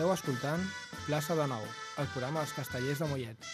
Esteu escoltant Plaça de Nou, el programa dels castellers de Mollet.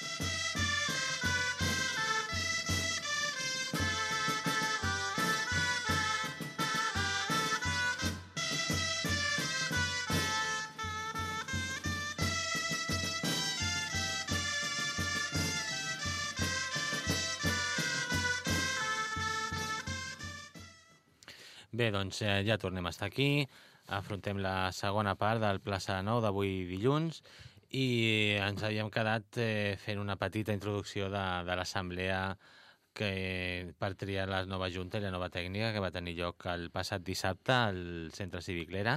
Bé, doncs eh, ja tornem a estar aquí, afrontem la segona part del Plaça 9 d'avui dilluns i ens havíem quedat eh, fent una petita introducció de, de l'assemblea que per triar la nova junta i la nova tècnica que va tenir lloc el passat dissabte al Centre Cívic Lera.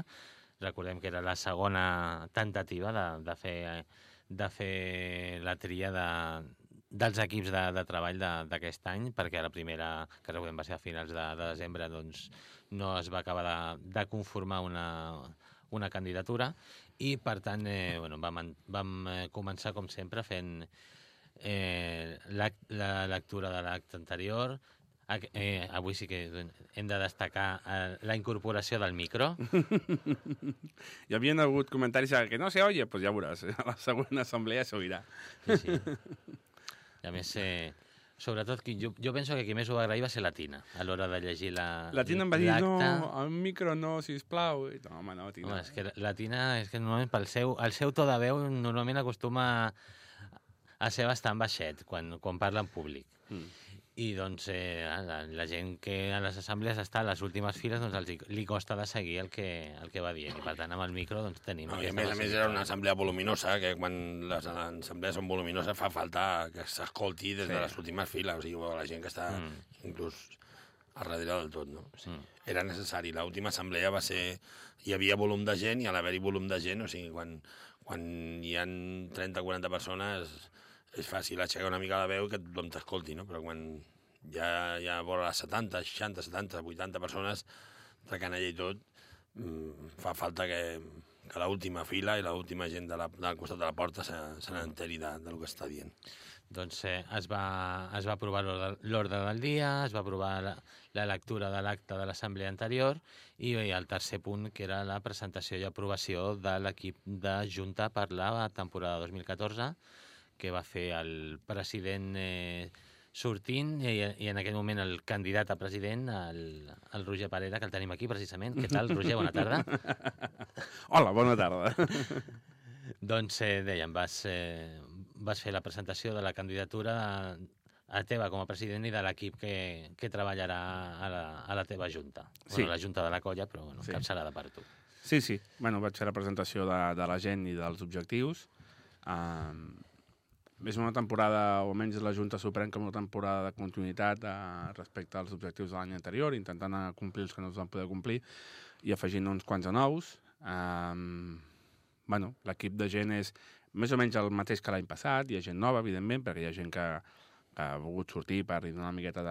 Recordem que era la segona tentativa de, de, fer, de fer la tria de, dels equips de, de treball d'aquest any, perquè la primera, que recordem va ser a finals de, de desembre, doncs no es va acabar de, de conformar una, una candidatura i, per tant, eh, bueno, vam, vam eh, començar, com sempre, fent eh, la, lectura de l'acte anterior. Eh, avui sí que hem de destacar eh, la incorporació del micro. Hi havia hagut comentaris que no se oye, pues ja veuràs, a la següent assemblea s'oirà. Sí, sí. I a més, eh, sobretot, jo, jo penso que qui més ho va agrair va ser la Tina, a l'hora de llegir la La Tina em va dir, no, el micro no, sisplau. I, no, home, no, Tina. Home, és que la Tina, és que normalment pel seu, el seu to de veu normalment acostuma a ser bastant baixet quan, quan parla en públic. Mm. I doncs eh, la, la gent que a les assemblees està a les últimes files doncs els, li costa de seguir el que, el que va dient. I per tant amb el micro doncs tenim... No, I a més a més era una assemblea voluminosa, que quan les assemblees són voluminoses fa falta que s'escolti des sí. de les últimes files, o sigui, la gent que està mm. inclús a darrere del tot, no? O sigui, mm. Era necessari. L'última assemblea va ser... Hi havia volum de gent i a l'haver-hi volum de gent, o sigui, quan, quan hi han 30 o 40 persones és fàcil aixecar una mica la veu i que tothom t'escolti, no? Però quan ja, ja vora les 70, 60, 70, 80 persones de canalla i tot, mmm, fa falta que, que l'última fila i l'última gent de la, del costat de la porta se, se n'enteri de, que està dient. Doncs eh, es, va, es va aprovar l'ordre del dia, es va aprovar la, la lectura de l'acte de l'assemblea anterior i bé, el tercer punt, que era la presentació i aprovació de l'equip de Junta per la temporada 2014, que va fer el president eh, sortint i, i en aquell moment el candidat a president, el, el Roger Parera, que el tenim aquí precisament. Què tal, Roger? Bona tarda. Hola, bona tarda. doncs, eh, dèiem, vas, eh, vas fer la presentació de la candidatura a teva com a president i de l'equip que, que treballarà a la, a la teva junta. Sí. Bueno, la junta de la colla, però bueno, sí. capçalada per tu. Sí, sí. Bueno, vaig fer la presentació de, de la gent i dels objectius. Um, és una temporada, o almenys la Junta s'ho pren com una temporada de continuïtat eh, respecte als objectius de l'any anterior, intentant complir els que no es van poder complir i afegint uns quants de nous. Um, bueno, l'equip de gent és més o menys el mateix que l'any passat, hi ha gent nova, evidentment, perquè hi ha gent que, que ha volgut sortir per donar una miqueta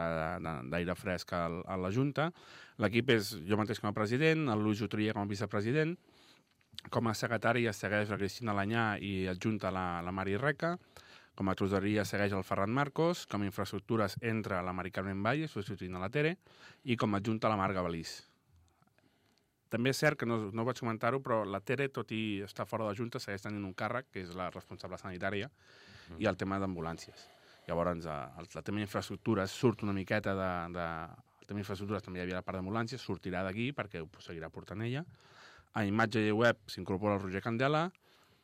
d'aire fresc a, a la Junta. L'equip és jo mateix com a president, el Luis Utria com a vicepresident, com a secretari es segueix la Cristina Lanyà i adjunta la, la Mari Reca, com a tresoreria segueix el Ferran Marcos, com a infraestructures entra la Mari Carmen Valle, substituint a la Tere, i com a adjunta la Marga Balís. També és cert que no, no vaig comentar-ho, però la Tere, tot i estar fora de la Junta, segueix tenint un càrrec, que és la responsable sanitària, mm. i el tema d'ambulàncies. Llavors, eh, el, el tema d'infraestructures surt una miqueta de, de... El tema d'infraestructures també hi havia la part d'ambulàncies, sortirà d'aquí perquè ho seguirà portant ella. A imatge i web s'incorpora el Roger Candela,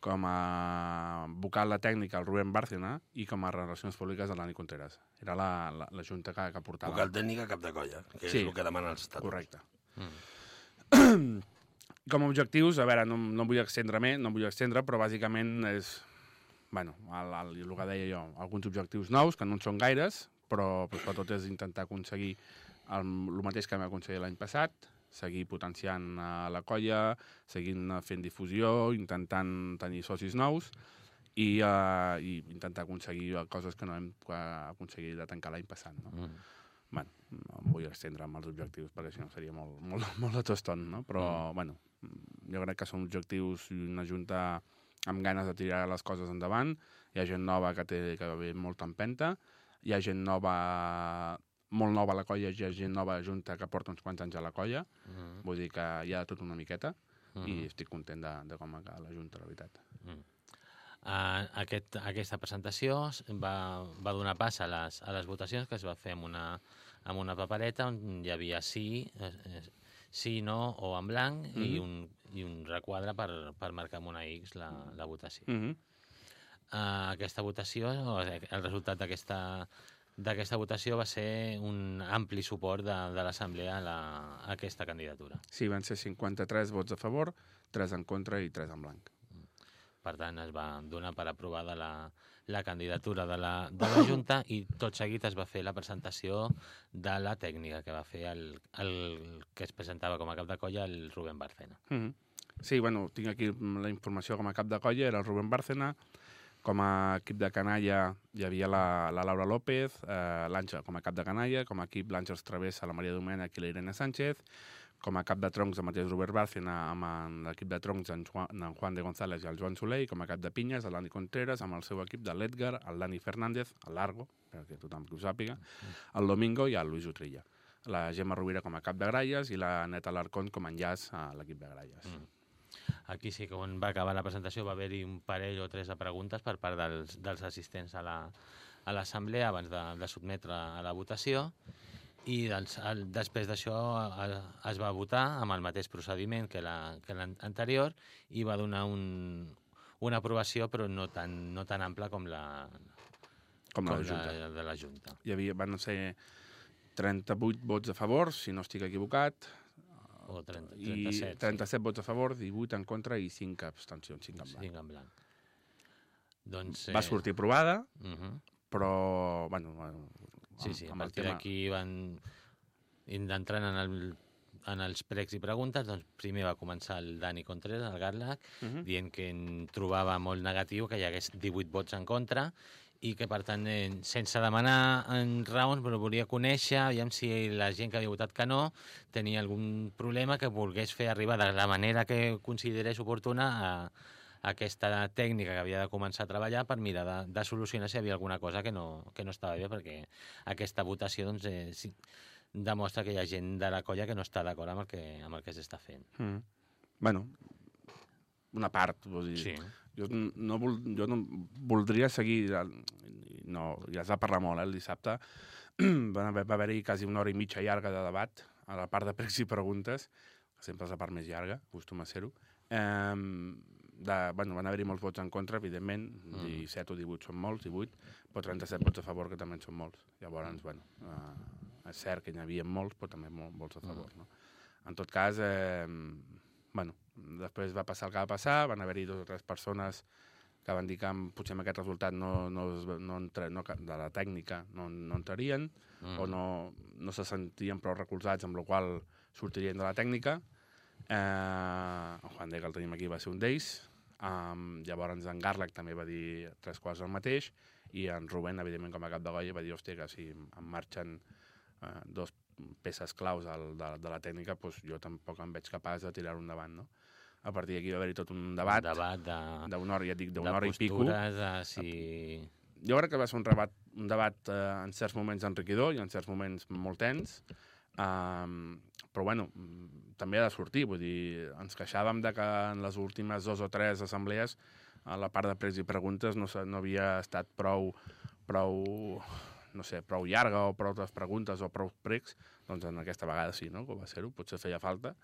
com a vocal la tècnica el Rubén Bárcena i com a relacions públiques el Dani Contreras. Era la, la, la junta que, que portava. Vocal tècnica cap de colla, que sí, és el que demana els estatuts. Correcte. Mm. com a objectius, a veure, no, no vull extendre més, no vull extendre, però bàsicament és, bueno, el, el, el que deia jo, alguns objectius nous, que no en són gaires, però, però sobretot és intentar aconseguir el, el mateix que vam aconseguir l'any passat, seguir potenciant uh, la colla, seguint uh, fent difusió, intentant tenir socis nous i, uh, i intentar aconseguir coses que no hem aconseguit de tancar l'any passat. No? Mm. bueno, no em vull estendre amb els objectius perquè si no seria molt, molt, molt de toston, no? però mm. bueno, jo crec que són objectius i una junta amb ganes de tirar les coses endavant, hi ha gent nova que té que ve molta empenta, hi ha gent nova molt nova la colla, hi ha gent nova junta que porta uns quants anys a la colla, uh mm-hmm. -huh. vull dir que hi ha tot una miqueta. -huh. i estic content de, de com ha quedat la Junta, la veritat. Mm. Uh, aquest, aquesta presentació va, va donar pas a les, a les votacions que es va fer amb una, amb una papereta on hi havia sí, sí, no o en blanc mm -hmm. i, un, i un requadre per, per marcar amb una X la, la votació. Mm -hmm. uh, aquesta votació, el resultat d'aquesta d'aquesta votació va ser un ampli suport de, de l'Assemblea a, la, a aquesta candidatura. Sí, van ser 53 vots a favor, 3 en contra i 3 en blanc. Per tant, es va donar per aprovada la, la candidatura de la, de la Junta i tot seguit es va fer la presentació de la tècnica que va fer el, el que es presentava com a cap de colla, el Rubén Barcena. Mm -hmm. Sí, bueno, tinc aquí la informació com a cap de colla, era el Rubén Bárcena, com a equip de canalla hi havia la, la Laura López, eh, l'Àngel com a cap de canalla, com a equip l'Àngels Travessa, la Maria Domènech i la Irene Sánchez, com a cap de troncs el mateix Robert Bárcena, amb l'equip de troncs en Juan, en Juan de González i el Joan Soler, i com a cap de pinyes el Dani Contreras, amb el seu equip de l'Edgar, el Dani Fernández, el Largo, perquè tothom que ho sàpiga, el Domingo i el Luis Utrilla. La Gemma Rovira com a cap de gralles i la Neta Larcón com a enllaç a l'equip de gralles. Mm. Aquí sí que on va acabar la presentació va haver-hi un parell o tres de preguntes per part dels, dels assistents a l'assemblea la, a abans de, de sotmetre a la votació i doncs, el, després d'això es va votar amb el mateix procediment que l'anterior i va donar un, una aprovació però no tan, no tan ampla com la, com, com la, la de la Junta. Hi havia, van ser 38 vots a favor, si no estic equivocat, o 30, 37, i 37 sí. vots a favor, 18 en contra i 5 abstencions, 5 en blanc. 5 en blanc. Doncs, Va sortir aprovada, Uh -huh. però, bueno, Sí, sí, a amb partir tema... d'aquí van entrant en, el, en els pregs i preguntes, doncs primer va començar el Dani Contreras, el Garlac, Uh -huh. dient que en trobava molt negatiu que hi hagués 18 vots en contra i que, per tant, eh, sense demanar en raons, però volia conèixer, aviam si la gent que havia votat que no tenia algun problema que volgués fer arribar de la manera que considerés oportuna a, a aquesta tècnica que havia de començar a treballar per mirar de, de solucionar si hi havia alguna cosa que no, que no estava bé, perquè aquesta votació doncs, eh, sí, demostra que hi ha gent de la colla que no està d'acord amb el que, amb el que s'està fent. Mm. Bueno, una part, vull dir... Sí. Jo no, vol, jo no voldria seguir... No, ja es va parlar molt, eh, el dissabte. va haver- va haver-hi quasi una hora i mitja llarga de debat, a la part de pregs i preguntes, que sempre és la part més llarga, acostuma a ser-ho. Eh, de, bueno, van haver-hi molts vots en contra, evidentment, Mm. 17 o 18 són molts, 18, però 37 vots a favor, que també en són molts. Llavors, bueno, eh, és cert que n'hi havia molts, però també mol, molts a favor, no? En tot cas, eh, bueno, després va passar el que va passar, van haver-hi dues o tres persones que van dir que amb, potser amb aquest resultat no, no, no, entre, no, de la tècnica no, no entrarien Mm. o no, no se sentien prou recolzats, amb la qual sortirien de la tècnica. Eh, Juan de, que el tenim aquí, va ser un d'ells. Um, llavors en Garlac també va dir tres coses el mateix i en Rubén, evidentment, com a cap de golla, va dir, hòstia, que si em marxen eh, dos peces claus al, de, de la tècnica, doncs jo tampoc em veig capaç de tirar-ho endavant, no? A partir d'aquí va haver-hi tot un debat, debat de, d'una hora, ja dic, d'una hora i pico. de si... Jo crec que va ser un debat, un debat eh, en certs moments enriquidor i en certs moments molt tens, um, però bueno, també ha de sortir, vull dir, ens queixàvem de que en les últimes dos o tres assemblees a la part de pregs i preguntes no, no havia estat prou, prou, no sé, prou llarga o prou preguntes o prou pregs, doncs en aquesta vegada sí, no?, que va ser-ho, potser feia falta,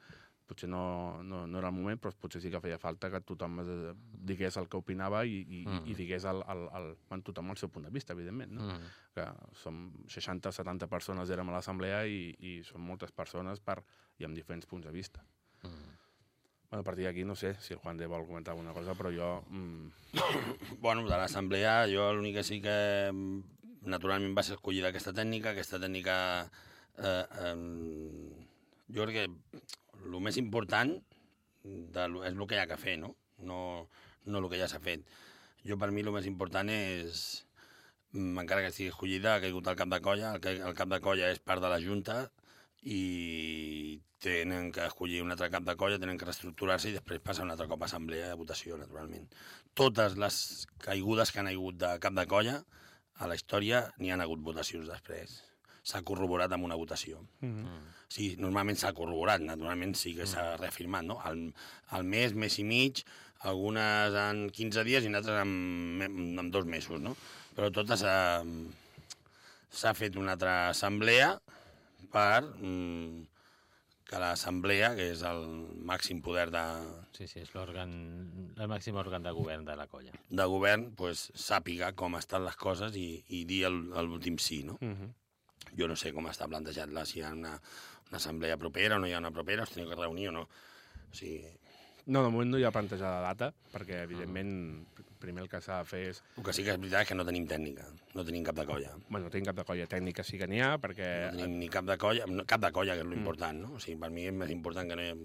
potser no, no, no era el moment, però potser sí que feia falta que tothom eh, digués el que opinava i, i, Mm. i digués el, el, el, bueno, tothom el seu punt de vista, evidentment, no? Mm. que som 60 70 persones érem a l'assemblea i, i són moltes persones per, i amb diferents punts de vista. Mm. Bueno, a partir d'aquí no sé si el Juan de vol comentar alguna cosa, però jo... Mm, Bueno, de l'assemblea, jo l'únic que sí que mm, naturalment va ser escollida aquesta tècnica. Aquesta tècnica, eh, eh, jo crec que el més important de, és el que hi ha que fer, no? No, no el que ja s'ha fet. Jo, per mi, el més important és, mm, encara que estigui escollida, ha caigut el cap de colla, el, el cap de colla és part de la Junta i tenen que escollir un altre cap de colla, tenen que reestructurar-se i després passar un altre cop a assemblea de votació, naturalment. Totes les caigudes que han hagut de cap de colla, a la història n'hi han hagut votacions després. S'ha corroborat amb una votació. Mhm. Mm. Sí, normalment s'ha corroborat, naturalment sí que s'ha reafirmat, no? Al, al mes, mes i mig, algunes en 15 dies i altres en, en dos mesos, no? Però totes s'ha s'ha fet una altra assemblea per mm, que l'assemblea, que és el màxim poder de, Sí, sí, és l'òrgan, el màxim òrgan de govern de la colla. de govern, pues, sàpiga com estan les coses i, i dir l'últim sí, no? Mhm. Jo no sé com està plantejat la, si hi ha una, una assemblea propera o no hi ha una propera, es teniu que reunir o no. O sigui, No, de moment no hi ha plantejada data, perquè, evidentment, primer el que s'ha de fer és... el que sí que és veritat és que no tenim tècnica, no tenim cap de colla. Bueno, no tenim cap de colla tècnica, sí que n'hi ha, perquè... No tenim ni cap de colla, no, cap de colla, que és l'important, no? O sigui, per mi és més important que no hi ha,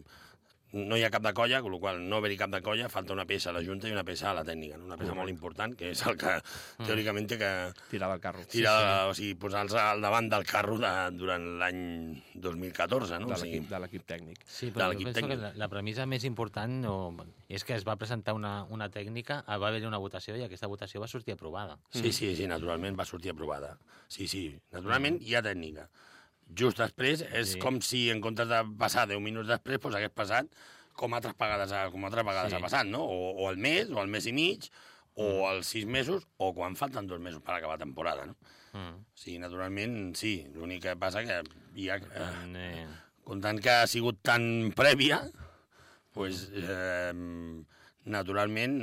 no hi ha cap de colla, amb la qual no haver-hi cap de colla, falta una peça a la Junta i una peça a la tècnica, no? una peça molt important, que és el que teòricament té que Tirar del carro. tirar, o sigui, posar-se al davant del carro de, durant l'any 2014, no? de O sigui, l'equip de l'equip tècnic. Sí, de però jo l'equip penso que tècnic. la, la premissa més important no, és que es va presentar una, una tècnica, va haver-hi una votació i aquesta votació va sortir aprovada. Sí, sí, sí, naturalment va sortir aprovada. Sí, sí, naturalment hi ha tècnica. Just després, és Sí. com si en comptes de passar 10 minuts després, doncs hagués passat com altres vegades, com altres vegades Sí. ha passat, no? O, o el mes, o el mes i mig, o els sis mesos, o quan falten dos mesos per acabar temporada, no? Mm. Sí, naturalment, sí. L'únic que passa que hi ha... Eh, En, eh, comptant que ha sigut tan prèvia, pues, eh, naturalment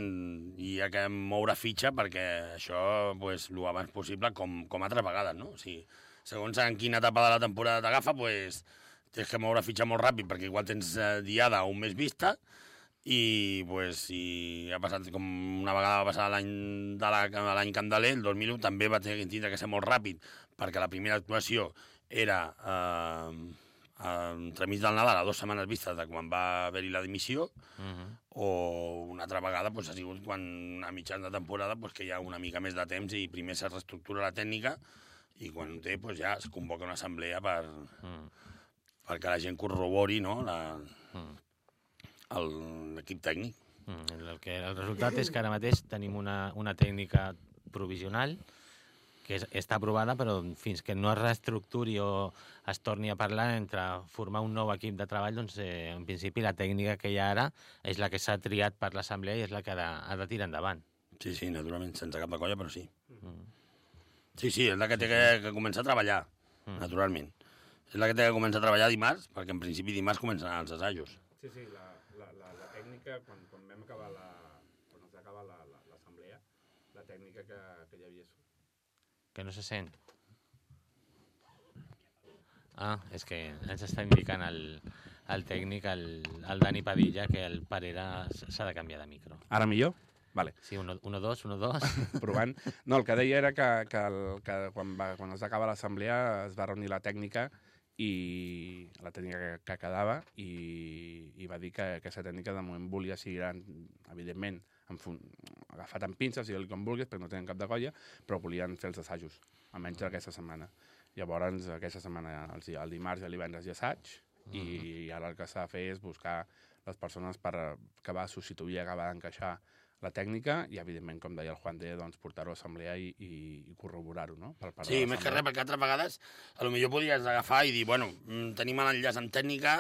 hi ha que moure fitxa perquè això pues, el abans possible, com, com altres vegades, no? O sigui, segons en quina etapa de la temporada t'agafa, pues, tens que moure fitxa molt ràpid perquè igual tens eh, diada o un mes vista i pues, si ha passat com una vegada va passar l'any de la- de l'any Candeler, el 2001 també va tenir que ser molt ràpid perquè la primera actuació era eh, entremig del Nadal, a dues setmanes vistes de quan va haver-hi la dimissió, mhm. o una altra vegada pues, ha sigut quan a mitjans de temporada pues, que hi ha una mica més de temps i primer se reestructura la tècnica i quan ho té pues, ja es convoca una assemblea per, Mm. perquè la gent corrobori no, la- Mm. l'equip tècnic. Mm, El, que, el resultat és que ara mateix tenim una, una tècnica provisional que és, està aprovada, però fins que no es reestructuri o es torni a parlar entre formar un nou equip de treball, doncs eh, en principi la tècnica que hi ha ara és la que s'ha triat per l'Assemblea i és la que ha de, ha de tirar endavant. Sí, sí, naturalment, sense cap de colla, però sí. Mm. Sí, sí, és la que té que, que començar a treballar, Mm. naturalment. És la que té que començar a treballar dimarts, perquè en principi dimarts comencen els assajos. Sí, sí, la, la, la, la tècnica, quan, quan vam acabar la, quan es va acabar la- la- l'assemblea, la, la tècnica que, que hi havia... Que no se sent. Ah, és que ens està indicant el, el tècnic, el, el Dani Padilla, que el Parera s'ha de canviar de micro. Ara millor? Vale, Sí, 1, 2, 1, 2. provant. No, el que deia era que, que, el, que quan, va, quan es va acabar l'assemblea es va reunir la tècnica i la tècnica que, que quedava i, i va dir que, que aquesta tècnica de moment volia seguir, evidentment, en fun, agafat amb pinces, i com vulguis, perquè no tenen cap de colla, però volien fer els assajos, almenys aquesta setmana. Llavors, aquesta setmana, el, el dimarts i el divendres hi assaig, i ara el que s'ha de fer és buscar les persones per acabar de substituir, acabar d'encaixar la tècnica i, evidentment, com deia el Juan de, doncs, portar-ho a assemblea i, i, i corroborar-ho, no? Per part Sí, més que res, perquè altres vegades a lo millor podries agafar i dir, bueno, mm, tenim l'enllaç amb tècnica,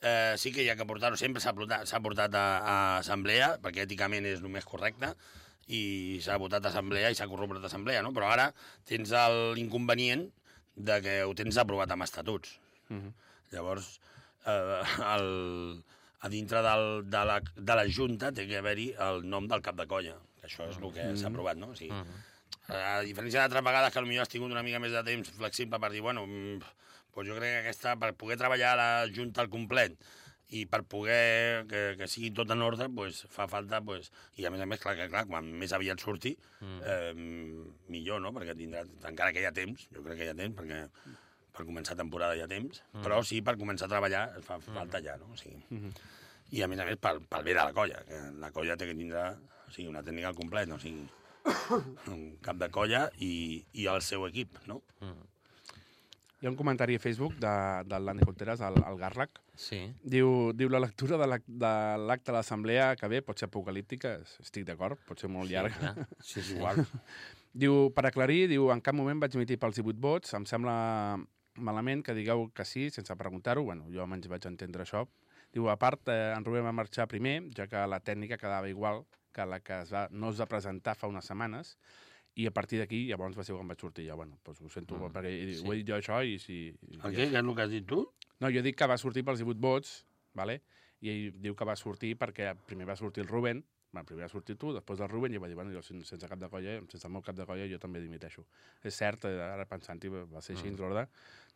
eh, sí que hi ha que portar-ho, sempre s'ha portat, portat a, a assemblea, perquè èticament és el més correcte, i s'ha votat a assemblea i s'ha corroborat a assemblea, no? Però ara tens l'inconvenient de que ho tens aprovat amb estatuts. Mhm. Llavors, eh, el, a dintre del, de, la, de la Junta té que haver-hi el nom del cap de colla, que això és el que s'ha aprovat, no? O sigui, Mhm. a diferència d'altres vegades que potser has tingut una mica més de temps flexible per dir, bueno, mm, doncs jo crec que aquesta, per poder treballar a la Junta al complet i per poder que, que sigui tot en ordre, doncs fa falta, doncs, i a més a més, clar, que clar, quan més aviat surti, Mm. eh, millor, no?, perquè tindrà, encara que hi ha temps, jo crec que hi ha temps, perquè per començar temporada hi ha temps, Mm. però sí, per començar a treballar fa falta ja, no? O sigui, Mhm. I a més a més, pel, pel bé de la colla, que la colla té que tindre o sigui, una tècnica al complet, no? o sigui, un cap de colla i, i el seu equip, no? Mm. Hi ha un comentari a Facebook de, del Lani Conteras, el, el Garlac. Sí. Diu, diu la lectura de l'ac- de l'acte de l'assemblea que bé pot ser apocalíptica, estic d'acord, pot ser molt llarga. clar. Sí, sí, igual. diu, per aclarir, diu, en cap moment vaig emitir pels 18 vots, em sembla malament que digueu que sí, sense preguntar-ho. Bueno, jo almenys vaig entendre això. Diu, a part, eh, en Rubén va marxar primer, ja que la tècnica quedava igual que la que es va, no es va presentar fa unes setmanes, i a partir d'aquí llavors va ser quan vaig sortir. Ja, bueno, doncs ho sento, mm, perquè sí. ho he dit jo això i si... El què? És el que has dit tu? No, jo dic que va sortir pels 18 vots, vale? i ell diu que va sortir perquè primer va sortir el Rubén, bueno, primer va sortir tu, després del Rubén, i va dir, bueno, jo sense cap de colla, sense el meu cap de colla, jo també dimiteixo. És cert, eh, ara pensant-hi, va ser així, mm. l'ordre,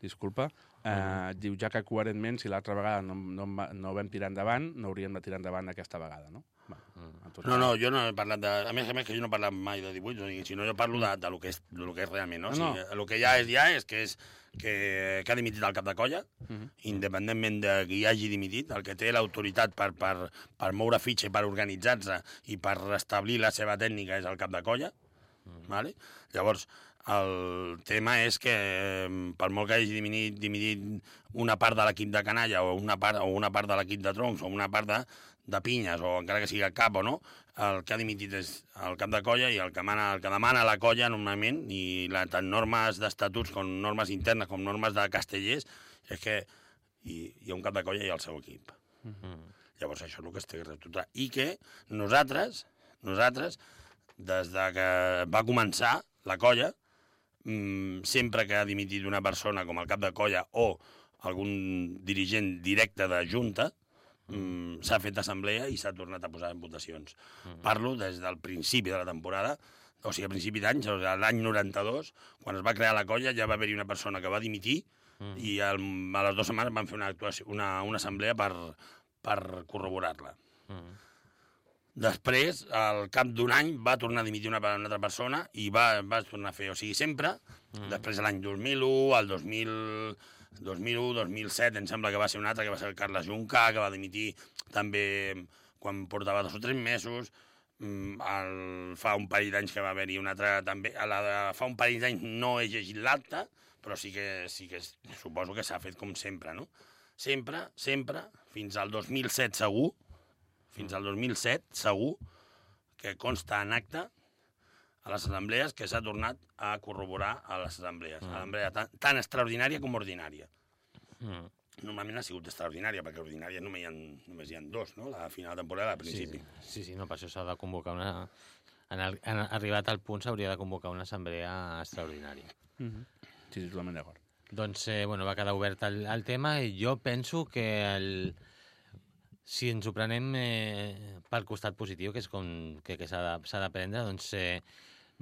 disculpa. Mm. Eh, diu, ja que coherentment, si l'altra vegada no, no, no vam tirar endavant, no hauríem de tirar endavant aquesta vegada, no? Va. No, no, jo no he parlat de... A més a més que jo no he parlat mai de 18, o sigui, sinó jo parlo de, de, lo que és, de lo que és realment, no? no, no. O sigui, el que ja és ja és que és que, que ha dimitit el cap de colla, uh mhm. -huh. independentment de qui hagi dimitit, el que té l'autoritat per, per, per moure fitxa i per organitzar-se i per restablir la seva tècnica és el cap de colla, uh mhm. -huh. vale? Llavors, el tema és que, per molt que hagi dimitit, dimitit una part de l'equip de canalla o una part, o una part de l'equip de troncs o una part de, de pinyes, o encara que sigui el cap o no, el que ha dimitit és el cap de colla i el que, mana, el que demana la colla normalment, i la, tant normes d'estatuts com normes internes com normes de castellers, és que hi, hi ha un cap de colla i el seu equip. Uh -huh. Llavors això és el que es té que reestructurar. I que nosaltres, nosaltres, des de que va començar la colla, mmm, sempre que ha dimitit una persona com el cap de colla o algun dirigent directe de junta, mm, s'ha fet assemblea i s'ha tornat a posar en votacions. Mm. Parlo des del principi de la temporada, o sigui, a principi d'any, o sigui, l'any 92, quan es va crear la colla, ja va haver-hi una persona que va dimitir mm. i al, a les dues setmanes van fer una, actuació, una, una assemblea per, per corroborar-la. Mm. Després, al cap d'un any, va tornar a dimitir una, una altra persona i va, va tornar a fer, o sigui, sempre, mm. després l'any 2001, el 2000 2001, 2007, em sembla que va ser un altre, que va ser el Carles Junca, que va dimitir també quan portava dos o tres mesos, mm, el, fa un parell d'anys que va haver-hi un altre també, la de, fa un parell d'anys no he llegit l'acte, però sí que, sí que suposo que s'ha fet com sempre, no? Sempre, sempre, fins al 2007 segur, fins al 2007 segur, que consta en acte a les assemblees que s'ha tornat a corroborar a les assemblees. Mm. Assemblea tan, tan extraordinària com ordinària. Mm. Normalment ha sigut extraordinària, perquè ordinària només hi ha, només hi ha dos, no? La final de temporada, al principi. Sí, sí, sí no, per això s'ha de convocar una... En, el, en arribat al punt s'hauria de convocar una assemblea extraordinària. Mm -hmm. Sí, sí, totalment d'acord. Doncs, eh, bueno, va quedar obert el, el tema i jo penso que el, si ens ho prenem eh, pel costat positiu, que és com que, que s'ha de, de prendre, doncs eh,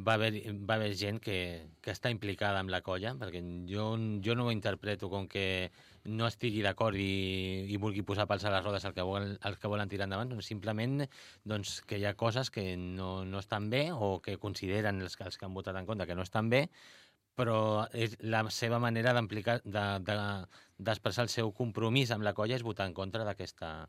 va haver, va haver gent que, que està implicada amb la colla, perquè jo, jo no ho interpreto com que no estigui d'acord i, i vulgui posar pals a les rodes el que, volen, el que volen tirar endavant, doncs simplement doncs, que hi ha coses que no, no estan bé o que consideren els, els que han votat en contra que no estan bé, però és la seva manera d'expressar de, de, el seu compromís amb la colla és votar en contra d'aquesta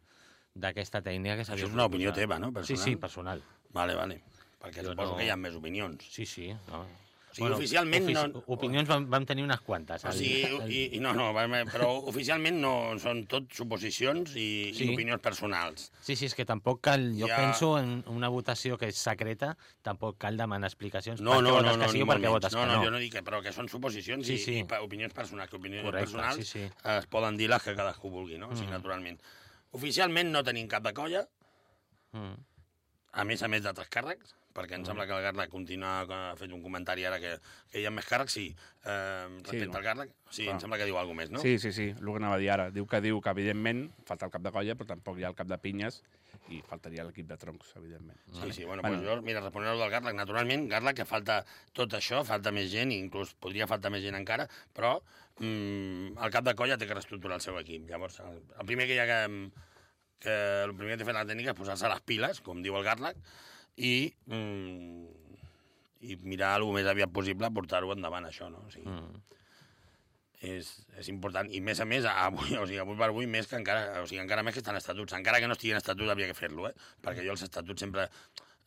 d'aquesta tècnica que Això és una opinió teva, no? Personal? Sí, sí, personal. Vale, vale perquè jo suposo no... que hi ha més opinions. Sí, sí. No. O sigui, bueno, oficialment ofici no... Opinions vam, vam tenir unes quantes. O sigui, i, i no, no, però oficialment no són tot suposicions i, sí. i opinions personals. Sí, sí, és que tampoc cal, jo ja... penso en una votació que és secreta, tampoc cal demanar explicacions no, no, no, que sí o perquè votes no, que no. No, jo no dic que, però que són suposicions sí, sí. i, i opinions personals, que opinions Correcte, personals sí, sí. es poden dir les que cadascú vulgui, no? Mm. O sigui, naturalment. Oficialment no tenim cap de colla, mm. a més a més d'altres càrrecs, perquè em sembla que el Garlac continua, ha fet un comentari ara que, que hi ha més càrrecs, sí, eh, respecte sí, al Garlac, sí, Clar. em sembla que diu alguna més, no? Sí, sí, sí, el que anava a dir ara. Diu que diu que, evidentment, falta el cap de colla, però tampoc hi ha el cap de pinyes, i faltaria l'equip de troncs, evidentment. Sí, vale. sí, bueno, bueno. Pues jo, mira, responent del Garlac, naturalment, Garlac, que falta tot això, falta més gent, inclús podria faltar més gent encara, però mm, el cap de colla té que reestructurar el seu equip. Llavors, el, el primer que hi ha que, que el primer que té fer la tècnica és posar-se les piles, com diu el Garlac, i mm, i mirar el més aviat possible portar-ho endavant, això, no? O sigui, mm. és, és important. I més a més, avui, o sigui, avui per avui, més que encara, o sigui, encara més que estan estatuts. Encara que no estiguin estatuts, havia que fer-lo, eh? Perquè jo els estatuts sempre...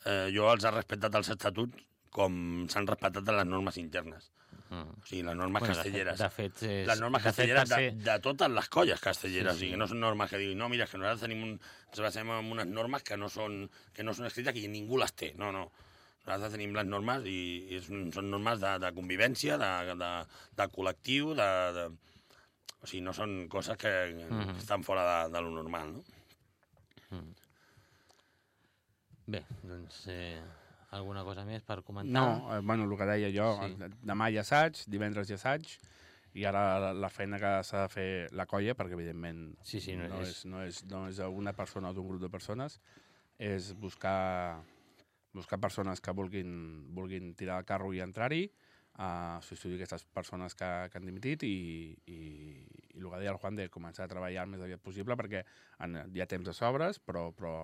Eh, jo els he respectat els estatuts com s'han respectat les normes internes. Mm. O sigui, les normes bueno, castelleres. De fet, de fet és, les normes castelleres de, de, de totes les colles castelleres. Sí, sí. O sigui, no són normes que diguin, no, mira, que nosaltres tenim un, ens basem en unes normes que no són, que no són escrites i ningú les té. No, no. Nosaltres tenim les normes i, i són normes de, de convivència, de, de, de col·lectiu, de, de, O sigui, no són coses que, que Mhm. estan fora de, de lo normal, no? Bé, doncs eh, alguna cosa més per comentar? No, eh, bueno, el que deia jo, Sí. demà hi ha assaig, divendres hi ha assaig, i ara la, la feina que s'ha de fer la colla, perquè evidentment Sí, sí, no no, és- és, no, és, no és una persona o d'un grup de persones, és buscar, buscar persones que vulguin, vulguin tirar el carro i entrar-hi, a substituir aquestes persones que, que han dimitit i, i, i el que deia el Juan de començar a treballar el més aviat possible perquè en, hi ha temps de sobres, però, però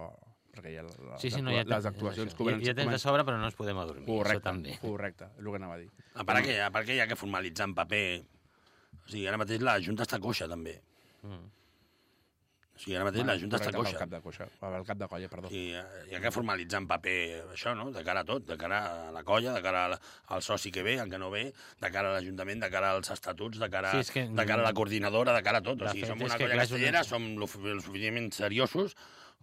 perquè ha la, Sí, sí, no, ha, les actuacions ha- hi ha temps de comencen- sobre, però no ens podem adormir. Correcte, també. correcte, és el que anava a dir. A part que, a part que hi ha que formalitzar en paper... O sigui, ara mateix la Junta està coixa, també. Mm. O sigui, ara mateix la Junta està coixa. Cap de coixa, el cap de colla, perdó. I hi ha que formalitzar en paper això, no? De cara a tot, de cara a la colla, de cara la- al soci que ve, al que no ve, de cara a l'Ajuntament, de cara als estatuts, de cara, Sí, és que- de cara a la coordinadora, de cara a tot. O sigui, som una colla castellera, som lo, lo suficientment seriosos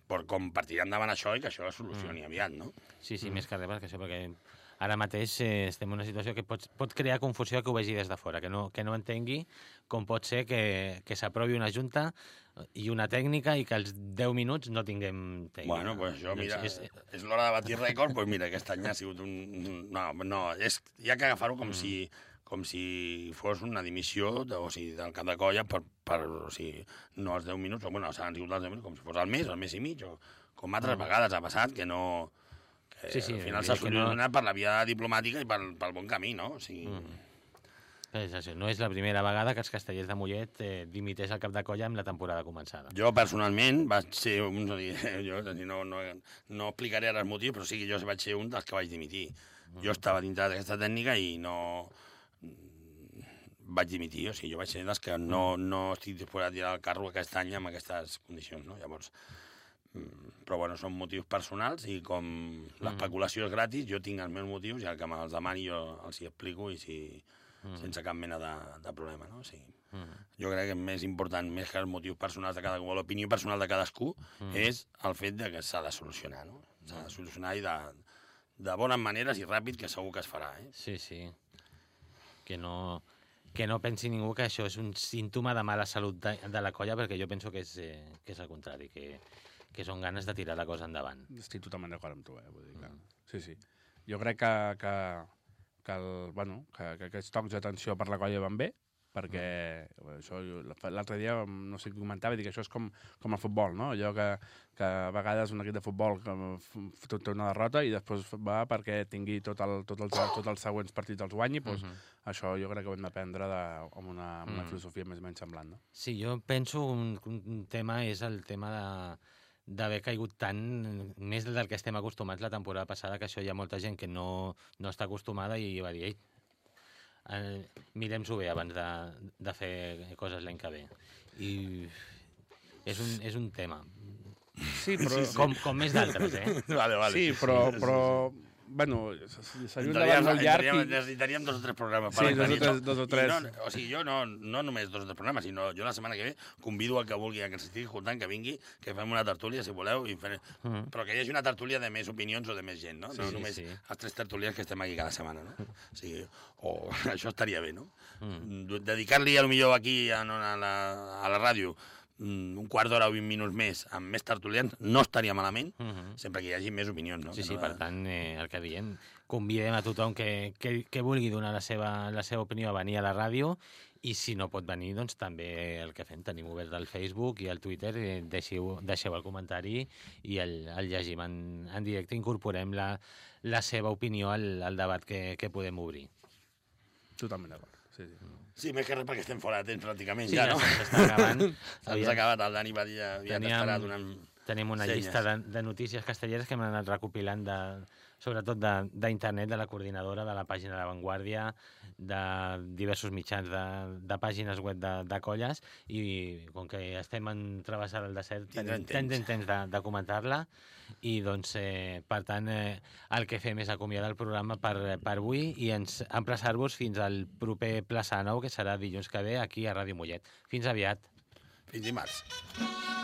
per, com per tirar endavant això i que això es solucioni Mm. aviat, no? Sí, sí, més que res, perquè això, perquè ara mateix eh, estem en una situació que pot, pot crear confusió que ho vegi des de fora, que no, que no entengui com pot ser que, que s'aprovi una junta i una tècnica i que als 10 minuts no tinguem tècnica. Bueno, pues això, Doncs mira, és, és, l'hora de batir rècord, doncs mira, aquest any ha sigut un... No, no, és, hi ha que agafar-ho Mm. com, si, com si fos una dimissió de, o sigui, del cap de colla per, per o sigui, no els 10 minuts, o bueno, s'han sigut els 10 minuts, com si fos el mes, el mes i mig, o com altres vegades ha passat, que no... Que Mm. Sí, sí, al final s'ha que no- solucionat per la via diplomàtica i pel, pel bon camí, no? O sigui, Mm. és això, no és la primera vegada que els castellers de Mollet eh, dimiteix el cap de colla amb la temporada començada. Jo, personalment, vaig ser un... Jo no, no, no explicaré ara els motius, però sí que jo vaig ser un dels que vaig dimitir. Jo estava dintre d'aquesta tècnica i no vaig dimitir, o sigui, jo vaig ser dels que no, no estic disposat a tirar el carro aquest any amb aquestes condicions, no? Llavors, mm, però bueno, són motius personals i com l'especulació és gratis, jo tinc els meus motius i el que me'ls demani jo els hi explico i si, sense cap mena de, de problema, no? O sigui, Mm. jo crec que més important, més que els motius personals de cadascú, o l'opinió personal de cadascú, mm. és el fet de que s'ha de solucionar, no? S'ha de solucionar i de, de bones maneres i ràpid, que segur que es farà, eh? Sí, sí. Que no, que no pensi ningú que això és un símptoma de mala salut de, de la colla, perquè jo penso que és, eh, que és el contrari, que, que són ganes de tirar la cosa endavant. Estic totalment d'acord amb tu, eh? Vull dir que... Sí, sí. Jo crec que, que, que, el, bueno, que, que aquests tocs d'atenció per la colla van bé, perquè mm. això jo- l'altre dia no sé qui comentava, dic que això és com, com el futbol, no? Allò que, que a vegades un equip de futbol que f- té una derrota i després va perquè tingui tot el, tot el, tots els següents partits els guanyi, doncs Mhm. això jo crec que ho hem d'aprendre de, amb una, amb una Mm. filosofia més o menys semblant, no? Sí, jo penso un, un tema és el tema de d'haver caigut tant, més del que estem acostumats la temporada passada, que això hi ha molta gent que no, no està acostumada i va dir, ei, eh, mirem-s'ho bé abans de, de fer coses l'any que ve. I és un, és un tema. Sí, però... Com, com més d'altres, eh? Vale, vale. Sí, però, però bueno, seria un debat Entraríem, molt llarg entraríem, i... necessitaríem dos o tres programes Sí, dos o tres- dos o tres. No, o sigui, jo no, no només dos o tres programes, sinó jo la setmana que ve convido el que vulgui, a que ens estigui escoltant, que vingui, que fem una tertúlia, si voleu, i fem... Mhm. però que hi hagi una tertúlia de més opinions o de més gent, no? Sí, no sí, només sí. els tres tertulians que estem aquí cada setmana, no? O sigui, o això estaria bé, no? Mm. Dedicar-li, a lo millor, aquí a, a, la, a la ràdio mm, un quart d'hora o 20 minuts més amb més tertulians no estaria malament, Mhm. sempre que hi hagi més opinions, no? Sí, Que sí, no per tant, eh, el que diem, convidem a tothom que, que, que vulgui donar la seva, la seva opinió a venir a la ràdio i si no pot venir, doncs també el que fem, tenim obert el Facebook i el Twitter, eh, deixeu, deixeu el comentari i el, el llegim en, en directe, incorporem la, la seva opinió al, al debat que, que podem obrir. Totalment d'acord, sí, sí. Sí, més que res perquè estem fora de temps pràcticament, Sí, ja, ja no? s'està acabant. Se'ns Aviat. ha acabat, el Dani va dir, havia Teníem- d'esperar donant... Tenim una Senyes. llista de, de notícies castelleres que hem anat recopilant, de, sobretot d'internet, de, de la coordinadora, de la pàgina de Vanguardia, de diversos mitjans de, de pàgines web de, de colles, i com que estem en travessar el desert, Tindrem tenim, tindrem temps de, de comentar-la, i doncs, eh, per tant, eh, el que fem és acomiadar el programa per, per avui i ens emplaçar-vos fins al proper Plaça Nou, que serà dilluns que ve, aquí a Ràdio Mollet. Fins aviat. Fins dimarts.